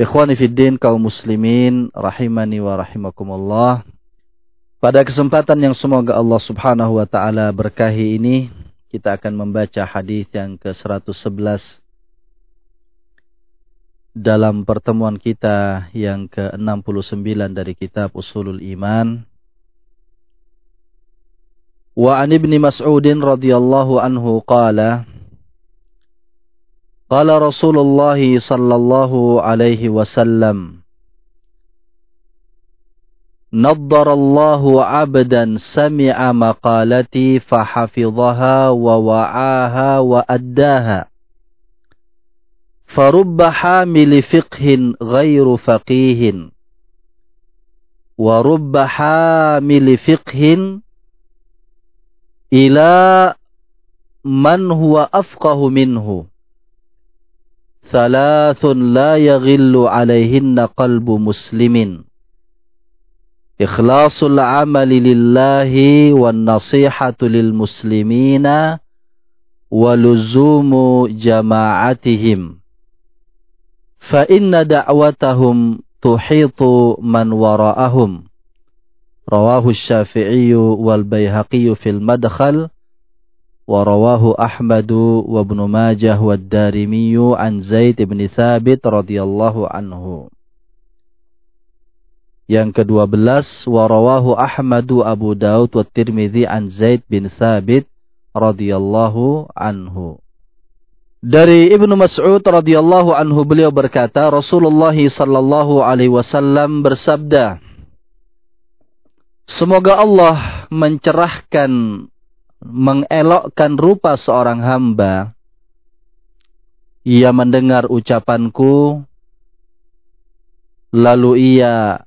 Ikhwani fiddin kaum muslimin rahimani wa rahimakumullah. Pada kesempatan yang semoga Allah Subhanahu wa taala berkahi ini, kita akan membaca hadis yang ke-111 dalam pertemuan kita yang ke-69 dari kitab Usulul Iman. Wa an Mas'udin radhiyallahu anhu qala قال رسول الله صلى الله عليه وسلم نضر الله عبدا سمع مقالتي فحفظها ووعاها وأداها فرب حامل فقه غير فقيه ورب حامل فقه إلى من هو أفقه منه. ثلاث لا يغل عليهن قلب مسلم. إخلاص العمل لله والنصيحة للمسلمين ولزوم جماعتهم. فإن دعوتهم تحيط من وراءهم. رواه الشافعي والبيهقي في المدخل. ورواه أحمد وابن ماجه والدارمي عن زيد بن ثابت رضي الله عنه Yang kedua belas warawahu Ahmadu Abu Daud wa Tirmidzi an Zaid bin Thabit radhiyallahu anhu. Dari Ibnu Mas'ud radhiyallahu anhu beliau berkata Rasulullah sallallahu alaihi wasallam bersabda Semoga Allah mencerahkan mengelokkan rupa seorang hamba, ia mendengar ucapanku, lalu ia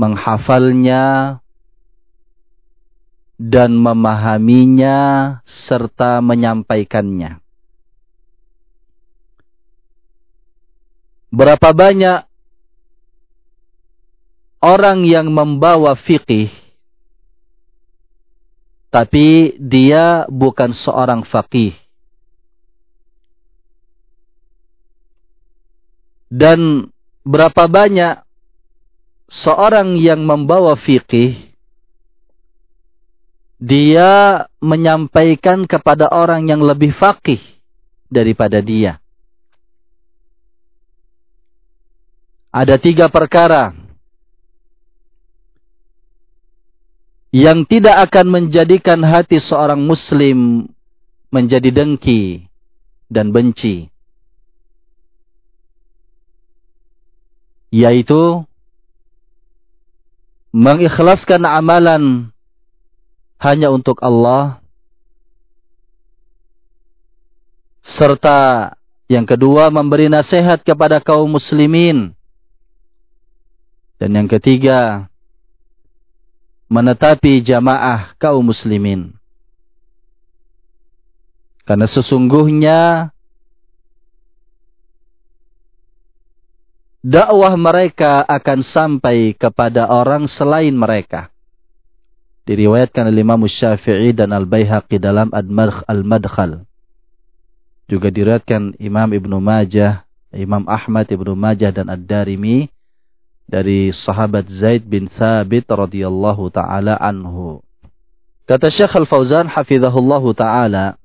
menghafalnya dan memahaminya serta menyampaikannya. Berapa banyak orang yang membawa fikih tapi dia bukan seorang faqih. Dan berapa banyak seorang yang membawa fikih dia menyampaikan kepada orang yang lebih faqih daripada dia. Ada tiga perkara yang tidak akan menjadikan hati seorang muslim menjadi dengki dan benci. Yaitu mengikhlaskan amalan hanya untuk Allah. Serta yang kedua memberi nasihat kepada kaum muslimin. Dan yang ketiga menetapi jamaah kaum muslimin. Karena sesungguhnya dakwah mereka akan sampai kepada orang selain mereka. Diriwayatkan oleh Imam Syafi'i dan Al-Baihaqi dalam Al-Madkhal. Juga diriwayatkan Imam Ibnu Majah, Imam Ahmad Ibnu Majah dan Ad-Darimi dari sahabat Zaid bin Thabit radhiyallahu taala anhu. Kata Syekh Al-Fauzan hafizahullahu taala,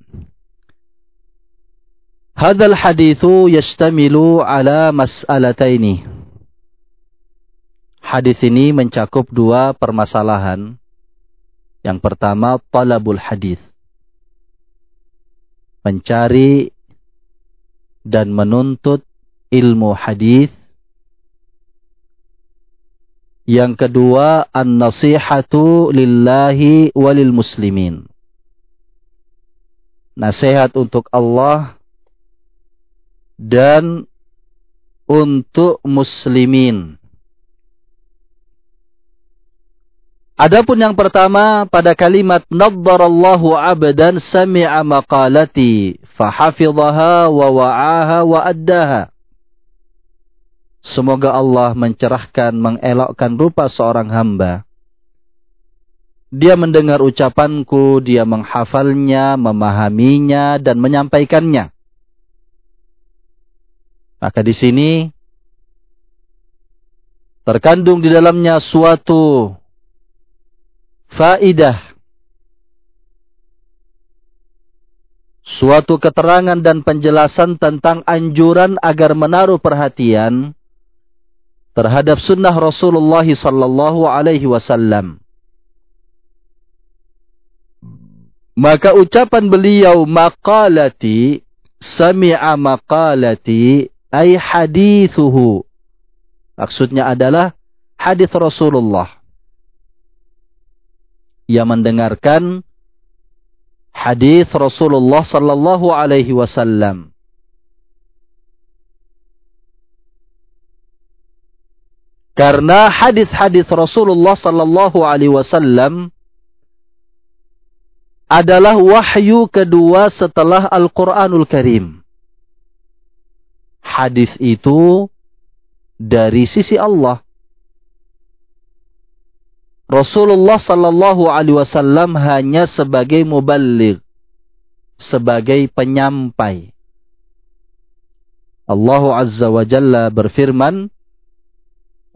"Hadzal haditsu yashtamilu ala mas'alataini." Hadis ini mencakup dua permasalahan yang pertama, talabul hadis. Mencari dan menuntut ilmu hadis. Yang kedua, an-nasihatu lillahi walil muslimin. Nasihat untuk Allah dan untuk muslimin. Adapun yang pertama pada kalimat naddarallahu abdan sami'a maqalati fahafidhaha wa wa'aha wa addaha. Semoga Allah mencerahkan, mengelokkan rupa seorang hamba. Dia mendengar ucapanku, dia menghafalnya, memahaminya, dan menyampaikannya. Maka di sini terkandung di dalamnya suatu faidah suatu keterangan dan penjelasan tentang anjuran agar menaruh perhatian terhadap sunnah Rasulullah sallallahu alaihi wasallam. Maka ucapan beliau maqalati sami'a maqalati ay hadithuhu. Maksudnya adalah hadis Rasulullah ia mendengarkan hadis Rasulullah sallallahu alaihi wasallam. Karena hadis-hadis Rasulullah sallallahu alaihi wasallam adalah wahyu kedua setelah Al-Qur'anul Karim. Hadis itu dari sisi Allah. Rasulullah sallallahu alaihi wasallam hanya sebagai muballigh, sebagai penyampai. Allah Azza wa Jalla berfirman,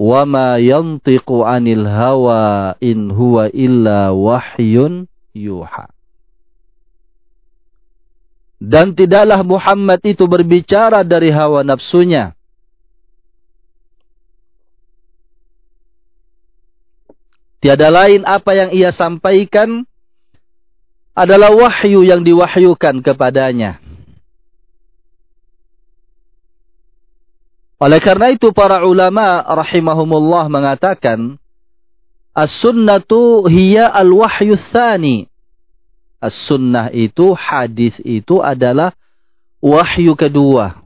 "Wa ma yantiqu 'anil hawa in huwa illa wahyun yuha." Dan tidaklah Muhammad itu berbicara dari hawa nafsunya, Tiada lain apa yang ia sampaikan adalah wahyu yang diwahyukan kepadanya. Oleh karena itu para ulama rahimahumullah mengatakan As-sunnatu hiya al-wahyu tsani. As-sunnah itu hadis itu adalah wahyu kedua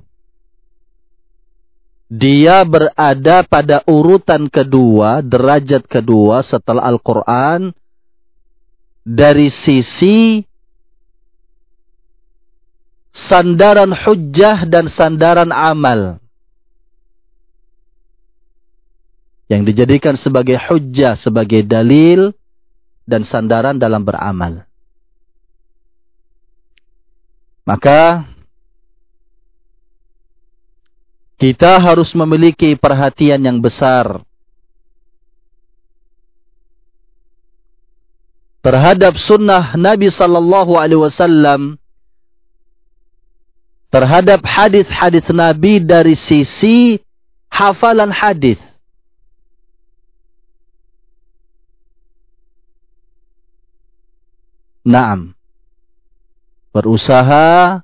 dia berada pada urutan kedua, derajat kedua setelah Al-Quran dari sisi sandaran hujjah dan sandaran amal. Yang dijadikan sebagai hujjah, sebagai dalil dan sandaran dalam beramal. Maka kita harus memiliki perhatian yang besar terhadap sunnah Nabi sallallahu alaihi wasallam terhadap hadis-hadis Nabi dari sisi hafalan hadis. Naam. Berusaha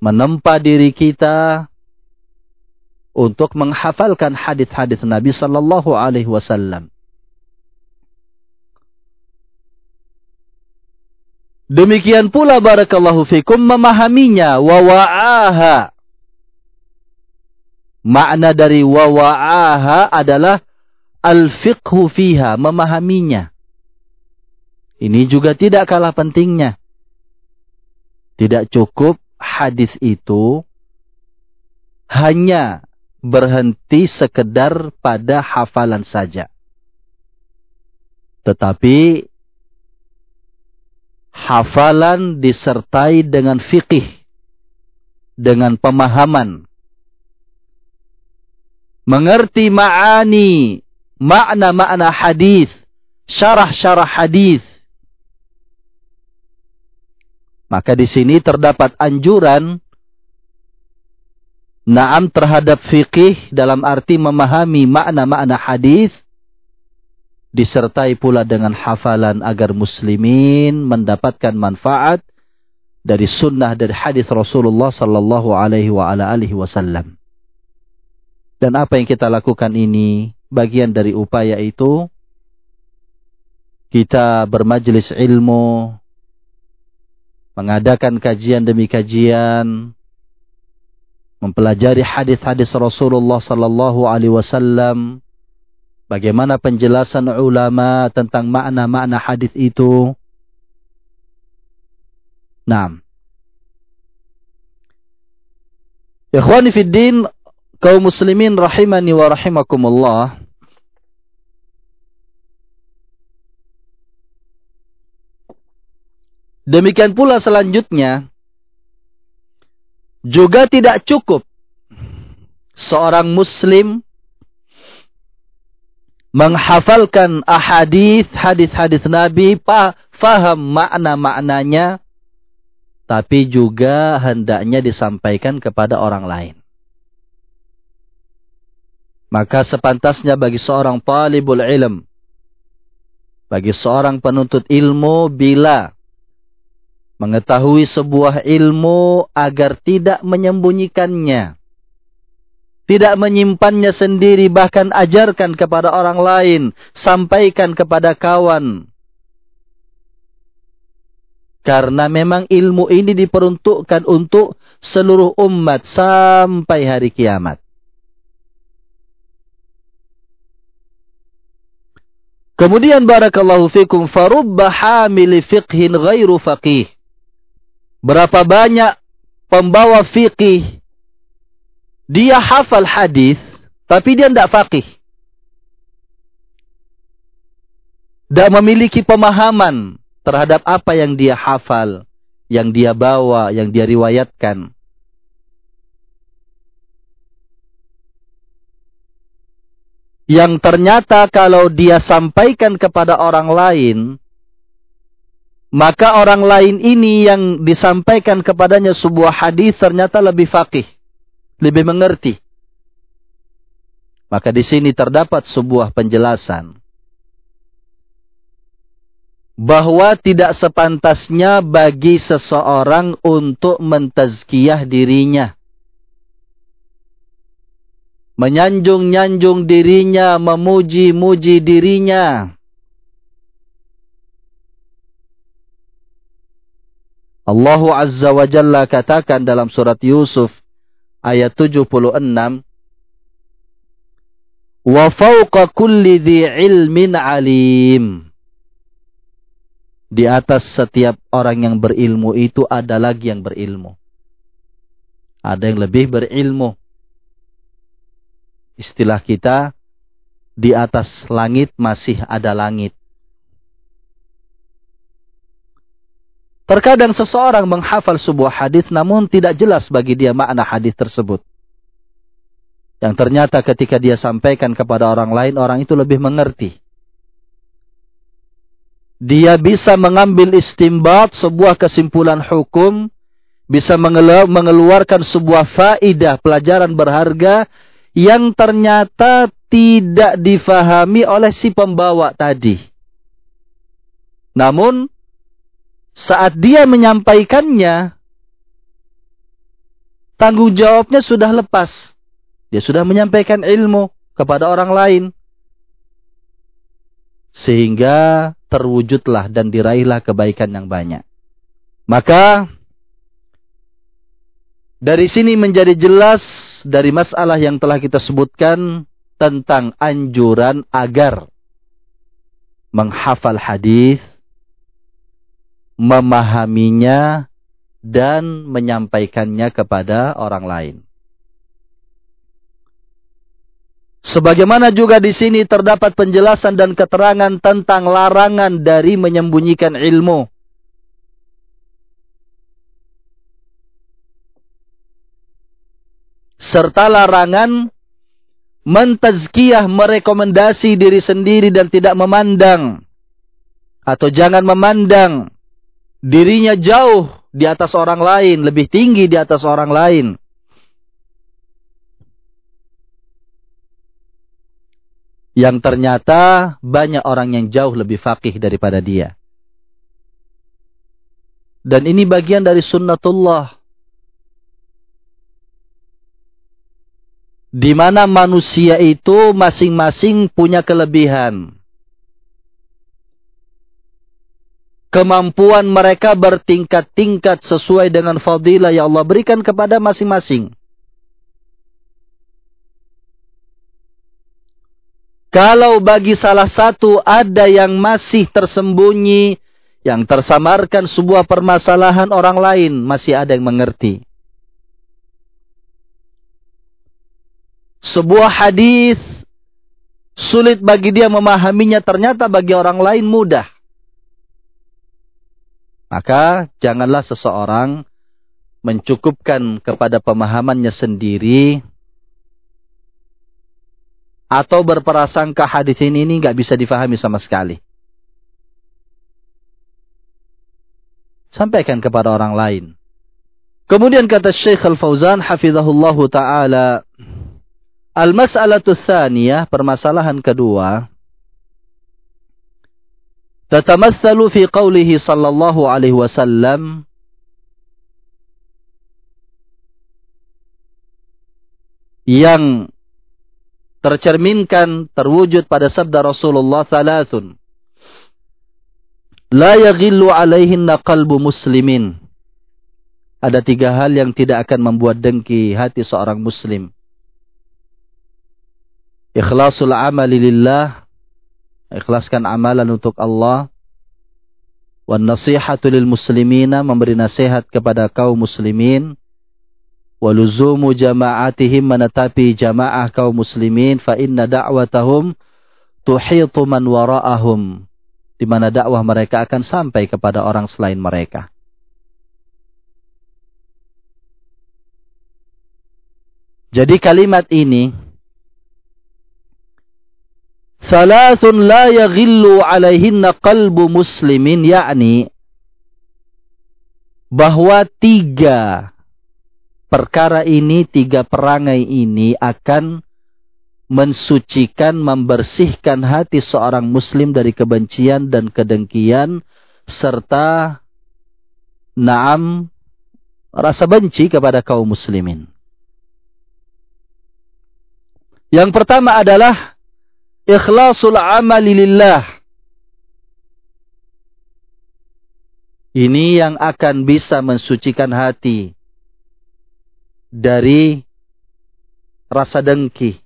menempa diri kita untuk menghafalkan hadis-hadis Nabi sallallahu alaihi wasallam. Demikian pula barakallahu fikum memahaminya wa wa'aha. Makna dari wa wa'aha adalah al-fiqhu fiha, memahaminya. Ini juga tidak kalah pentingnya. Tidak cukup hadis itu hanya berhenti sekedar pada hafalan saja. Tetapi hafalan disertai dengan fikih, dengan pemahaman. Mengerti ma'ani, makna-makna hadis, syarah-syarah hadis. Maka di sini terdapat anjuran Naam terhadap fikih dalam arti memahami makna-makna hadis disertai pula dengan hafalan agar muslimin mendapatkan manfaat dari sunnah dari hadis Rasulullah sallallahu alaihi wa ala alihi wasallam. Dan apa yang kita lakukan ini bagian dari upaya itu kita bermajlis ilmu mengadakan kajian demi kajian mempelajari hadis-hadis Rasulullah sallallahu alaihi wasallam bagaimana penjelasan ulama tentang makna-makna hadis itu. Naam. Ikhwani fid din, kaum muslimin rahimani wa rahimakumullah. Demikian pula selanjutnya juga tidak cukup seorang muslim menghafalkan ahadith, hadis-hadis Nabi, faham makna-maknanya, tapi juga hendaknya disampaikan kepada orang lain. Maka sepantasnya bagi seorang talibul ilm, bagi seorang penuntut ilmu bila mengetahui sebuah ilmu agar tidak menyembunyikannya tidak menyimpannya sendiri, bahkan ajarkan kepada orang lain, sampaikan kepada kawan. Karena memang ilmu ini diperuntukkan untuk seluruh umat sampai hari kiamat. Kemudian barakallahu fikum farubba hamili fiqhin ghairu faqih. Berapa banyak pembawa fikih dia hafal hadis, tapi dia tidak fakih. Tidak memiliki pemahaman terhadap apa yang dia hafal, yang dia bawa, yang dia riwayatkan. Yang ternyata kalau dia sampaikan kepada orang lain, maka orang lain ini yang disampaikan kepadanya sebuah hadis ternyata lebih fakih lebih mengerti. Maka di sini terdapat sebuah penjelasan bahwa tidak sepantasnya bagi seseorang untuk mentazkiyah dirinya. Menyanjung-nyanjung dirinya, memuji-muji dirinya. Allah Azza wa Jalla katakan dalam surat Yusuf ayat 76 wa fawqa kulli dhi ilmin alim. Di atas setiap orang yang berilmu itu ada lagi yang berilmu. Ada yang lebih berilmu. Istilah kita di atas langit masih ada langit Terkadang seseorang menghafal sebuah hadis namun tidak jelas bagi dia makna hadis tersebut. Yang ternyata ketika dia sampaikan kepada orang lain, orang itu lebih mengerti. Dia bisa mengambil istimbat sebuah kesimpulan hukum, bisa mengeluarkan sebuah faidah pelajaran berharga yang ternyata tidak difahami oleh si pembawa tadi. Namun saat dia menyampaikannya, tanggung jawabnya sudah lepas. Dia sudah menyampaikan ilmu kepada orang lain. Sehingga terwujudlah dan diraihlah kebaikan yang banyak. Maka dari sini menjadi jelas dari masalah yang telah kita sebutkan tentang anjuran agar menghafal hadis, memahaminya dan menyampaikannya kepada orang lain. Sebagaimana juga di sini terdapat penjelasan dan keterangan tentang larangan dari menyembunyikan ilmu. Serta larangan mentazkiyah merekomendasi diri sendiri dan tidak memandang. Atau jangan memandang dirinya jauh di atas orang lain, lebih tinggi di atas orang lain. yang ternyata banyak orang yang jauh lebih fakih daripada dia. Dan ini bagian dari sunnatullah. Di mana manusia itu masing-masing punya kelebihan. Kemampuan mereka bertingkat-tingkat sesuai dengan fadilah yang Allah berikan kepada masing-masing. Kalau bagi salah satu ada yang masih tersembunyi, yang tersamarkan sebuah permasalahan orang lain, masih ada yang mengerti. Sebuah hadis sulit bagi dia memahaminya, ternyata bagi orang lain mudah. Maka janganlah seseorang mencukupkan kepada pemahamannya sendiri atau berprasangka hadis ini ini nggak bisa difahami sama sekali. Sampaikan kepada orang lain. Kemudian kata Syekh Al-Fauzan hafizahullahu taala Al-mas'alatu permasalahan kedua tatamatsalu fi qawlihi sallallahu alaihi wasallam yang tercerminkan terwujud pada sabda Rasulullah thalathun la yaghillu alaihinna qalbu muslimin. Ada tiga hal yang tidak akan membuat dengki hati seorang muslim. Ikhlasul amali lillah ikhlaskan amalan untuk Allah. Wan nasihatu lil muslimina memberi nasihat kepada kaum muslimin. Waluzumu jama'atihim menetapi jamaah kaum muslimin. Fa inna da'watahum tuhitu man wara'ahum. Di mana dakwah mereka akan sampai kepada orang selain mereka. Jadi kalimat ini Salasun la yaghillu alaihinna qalbu muslimin yakni bahwa tiga perkara ini, tiga perangai ini akan mensucikan, membersihkan hati seorang muslim dari kebencian dan kedengkian, serta naam rasa benci kepada kaum muslimin. Yang pertama adalah ikhlasul amali lillah. Ini yang akan bisa mensucikan hati dari rasa dengki.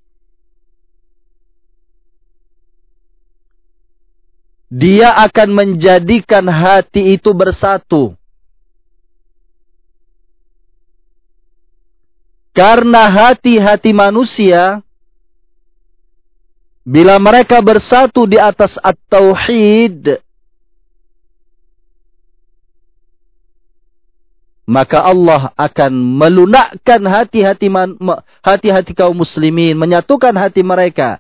Dia akan menjadikan hati itu bersatu. Karena hati-hati manusia bila mereka bersatu di atas at-tauhid maka Allah akan melunakkan hati-hati hati-hati kaum muslimin, menyatukan hati mereka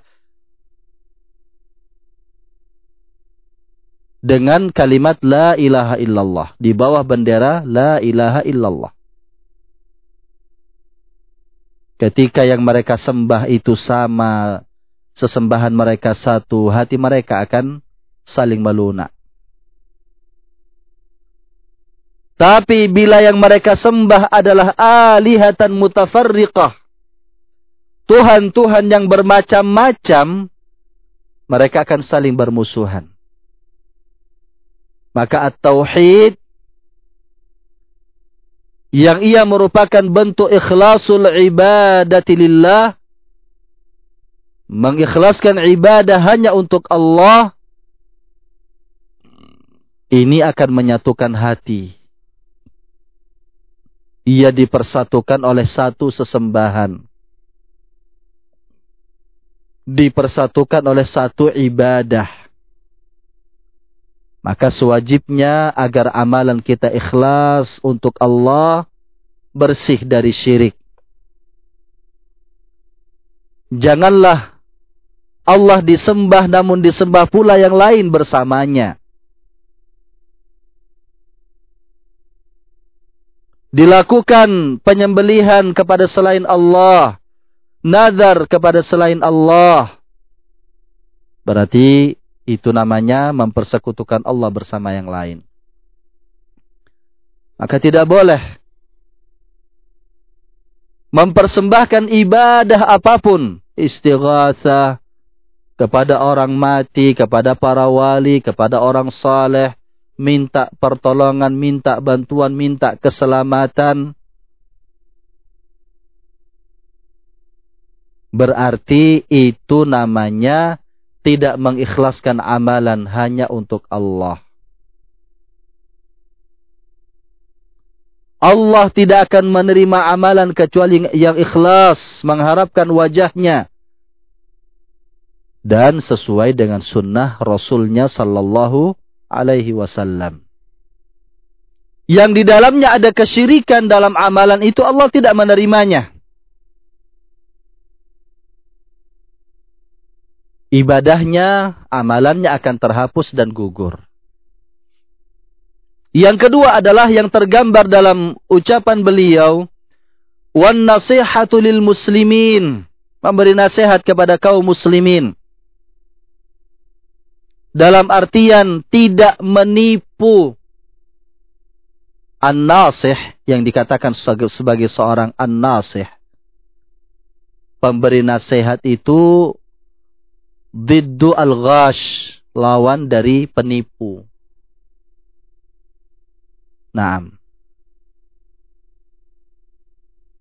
dengan kalimat la ilaha illallah di bawah bendera la ilaha illallah. Ketika yang mereka sembah itu sama, sesembahan mereka satu, hati mereka akan saling melunak. Tapi bila yang mereka sembah adalah alihatan mutafarriqah. Tuhan-Tuhan yang bermacam-macam. Mereka akan saling bermusuhan. Maka at-tauhid yang ia merupakan bentuk ikhlasul ibadati lillah mengikhlaskan ibadah hanya untuk Allah ini akan menyatukan hati. Ia dipersatukan oleh satu sesembahan. Dipersatukan oleh satu ibadah. Maka sewajibnya agar amalan kita ikhlas untuk Allah bersih dari syirik. Janganlah Allah disembah namun disembah pula yang lain bersamanya. Dilakukan penyembelihan kepada selain Allah. Nazar kepada selain Allah. Berarti itu namanya mempersekutukan Allah bersama yang lain. Maka tidak boleh mempersembahkan ibadah apa pun, istighatha kepada orang mati, kepada para wali, kepada orang saleh, minta pertolongan, minta bantuan, minta keselamatan. Berarti itu namanya tidak mengikhlaskan amalan hanya untuk Allah. Allah tidak akan menerima amalan kecuali yang ikhlas, mengharapkan wajahnya. Dan sesuai dengan sunnah Rasulnya sallallahu alaihi wasallam. Yang di dalamnya ada kesyirikan dalam amalan itu Allah tidak menerimanya. ibadahnya, amalannya akan terhapus dan gugur. Yang kedua adalah yang tergambar dalam ucapan beliau, wan nasihatu muslimin, memberi nasihat kepada kaum muslimin. Dalam artian tidak menipu an-nasih yang dikatakan sebagai seorang an-nasih. Pemberi nasihat itu Diddu al-ghash. Lawan dari penipu. Naam.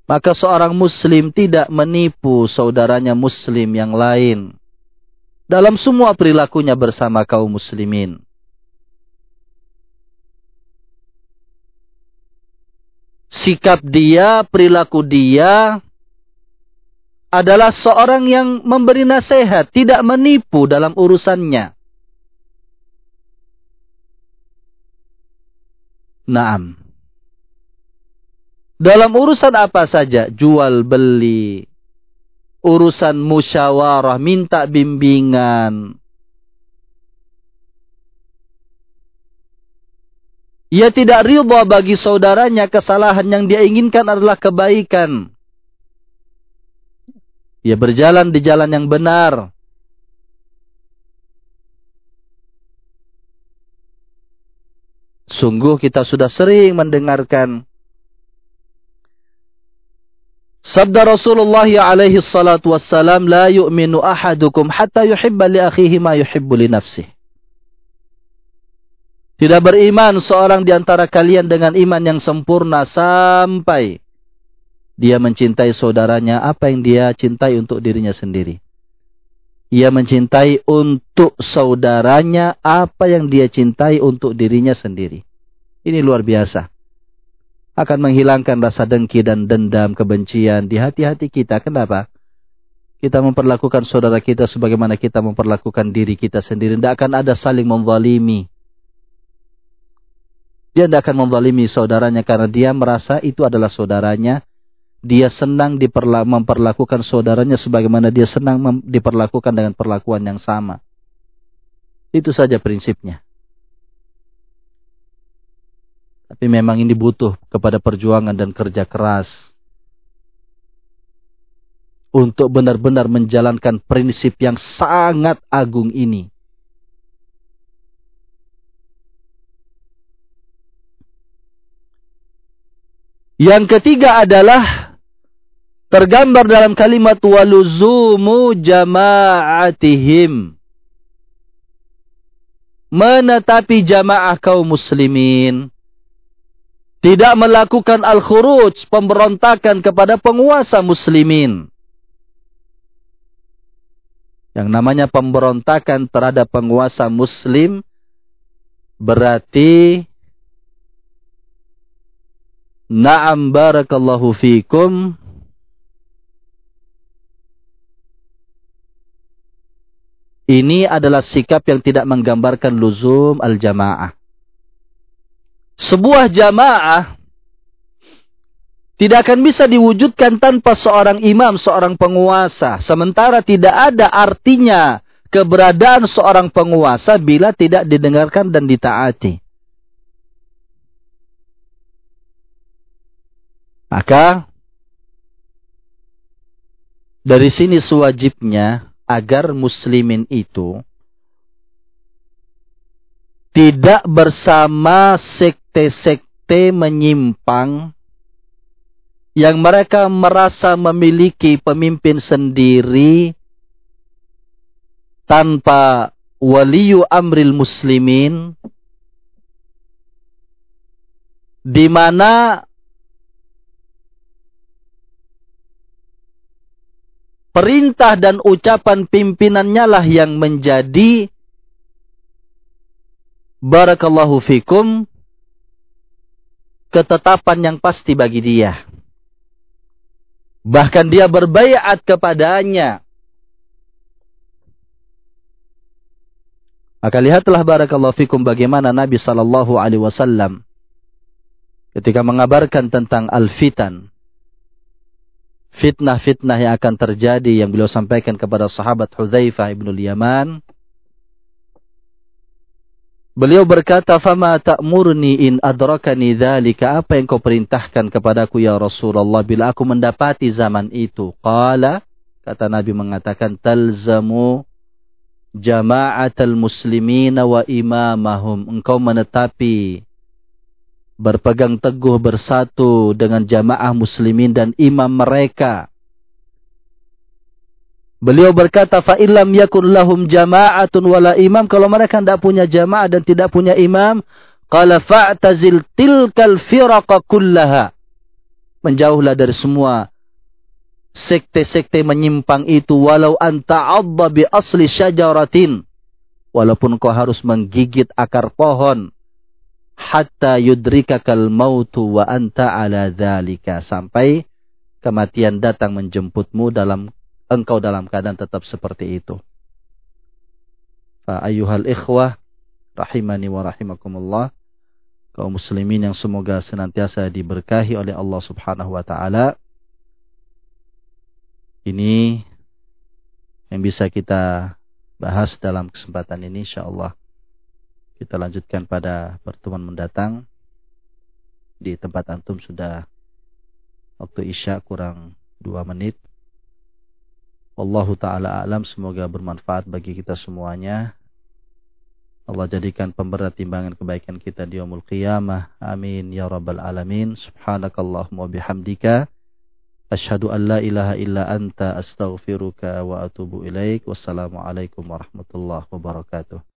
Maka seorang muslim tidak menipu saudaranya muslim yang lain. Dalam semua perilakunya bersama kaum muslimin. Sikap dia, perilaku dia adalah seorang yang memberi nasihat, tidak menipu dalam urusannya. Naam. Dalam urusan apa saja, jual beli, urusan musyawarah, minta bimbingan. Ia tidak ridha bagi saudaranya kesalahan yang dia inginkan adalah kebaikan. Ia berjalan di jalan yang benar. Sungguh kita sudah sering mendengarkan Sabda Rasulullah alaihi salatu wassalam, La yu'minu ahadukum hatta yuhibba li akhihi ma yuhibbu li nafsih. Tidak beriman seorang di antara kalian dengan iman yang sempurna sampai dia mencintai saudaranya apa yang dia cintai untuk dirinya sendiri. Ia mencintai untuk saudaranya apa yang dia cintai untuk dirinya sendiri. Ini luar biasa. Akan menghilangkan rasa dengki dan dendam, kebencian di hati-hati kita. Kenapa? Kita memperlakukan saudara kita sebagaimana kita memperlakukan diri kita sendiri. Tidak akan ada saling memzalimi. Dia tidak akan memzalimi saudaranya karena dia merasa itu adalah saudaranya dia senang memperlakukan saudaranya sebagaimana dia senang diperlakukan dengan perlakuan yang sama. Itu saja prinsipnya. Tapi memang ini butuh kepada perjuangan dan kerja keras. Untuk benar-benar menjalankan prinsip yang sangat agung ini. Yang ketiga adalah tergambar dalam kalimat waluzumu jama'atihim menetapi jamaah kaum muslimin Tidak melakukan al-khuruj, pemberontakan kepada penguasa muslimin. Yang namanya pemberontakan terhadap penguasa muslim berarti Na'am barakallahu fikum Ini adalah sikap yang tidak menggambarkan luzum al-jamaah. Sebuah jamaah tidak akan bisa diwujudkan tanpa seorang imam, seorang penguasa. Sementara tidak ada artinya keberadaan seorang penguasa bila tidak didengarkan dan ditaati. Maka dari sini sewajibnya agar muslimin itu tidak bersama sekte-sekte menyimpang yang mereka merasa memiliki pemimpin sendiri tanpa waliyu amril muslimin di mana perintah dan ucapan pimpinannya lah yang menjadi barakallahu fikum ketetapan yang pasti bagi dia. Bahkan dia berbayat kepadanya. Maka lihatlah barakallahu fikum bagaimana Nabi sallallahu alaihi wasallam ketika mengabarkan tentang al-fitan fitnah-fitnah yang akan terjadi yang beliau sampaikan kepada sahabat Hudzaifah ibnu Yaman. Beliau berkata, "Fama ta'murni in adrakani dzalika?" Apa yang kau perintahkan kepadaku ya Rasulullah bila aku mendapati zaman itu? Qala, kata Nabi mengatakan, "Talzamu jama'atal muslimina wa imamahum." Engkau menetapi berpegang teguh bersatu dengan jamaah muslimin dan imam mereka. Beliau berkata, "Fa'ilam yakun lahum jama'atun wala imam." Kalau mereka tidak punya jamaah dan tidak punya imam, qala fa'tazil tilkal firaqa kullaha. Menjauhlah dari semua sekte-sekte menyimpang itu walau anta adda bi asli syajaratin. Walaupun kau harus menggigit akar pohon hatta yudrikakal mautu wa anta ala dzalika sampai kematian datang menjemputmu dalam engkau dalam keadaan tetap seperti itu. Fa ayyuhal ikhwah rahimani wa rahimakumullah kaum muslimin yang semoga senantiasa diberkahi oleh Allah Subhanahu wa taala. Ini yang bisa kita bahas dalam kesempatan ini insyaallah kita lanjutkan pada pertemuan mendatang. Di tempat antum sudah waktu Isya kurang dua menit. Wallahu ta'ala alam semoga bermanfaat bagi kita semuanya. Allah jadikan pemberat timbangan kebaikan kita di yaumul qiyamah. Amin ya rabbal alamin. Subhanakallahumma bihamdika. Ashhadu an la ilaha illa anta astaghfiruka wa atubu ilaik. Wassalamualaikum warahmatullahi wabarakatuh.